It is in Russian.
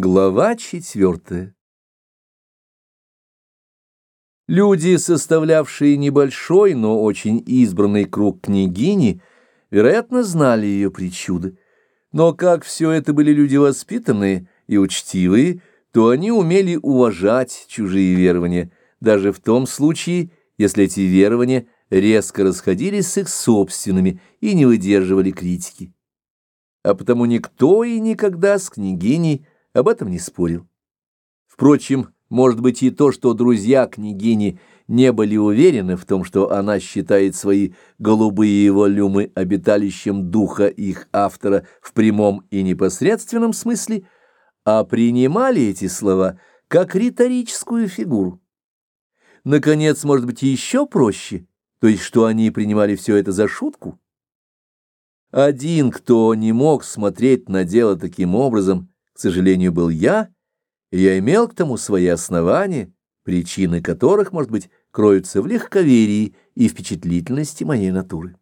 Глава четвертая Люди, составлявшие небольшой, но очень избранный круг княгини, вероятно, знали ее причуды. Но как все это были люди воспитанные и учтивые, то они умели уважать чужие верования, даже в том случае, если эти верования резко расходились с их собственными и не выдерживали критики. А потому никто и никогда с княгиней об этом не спорил. Впрочем, может быть и то, что друзья княгини не были уверены в том, что она считает свои голубые волюмы обиталищем духа их автора в прямом и непосредственном смысле, а принимали эти слова как риторическую фигуру. Наконец, может быть, еще проще, то есть что они принимали все это за шутку. Один, кто не мог смотреть на дело таким образом, к сожалению, был я, и я имел к тому свои основания, причины которых, может быть, кроются в легковерии и впечатлительности моей натуры.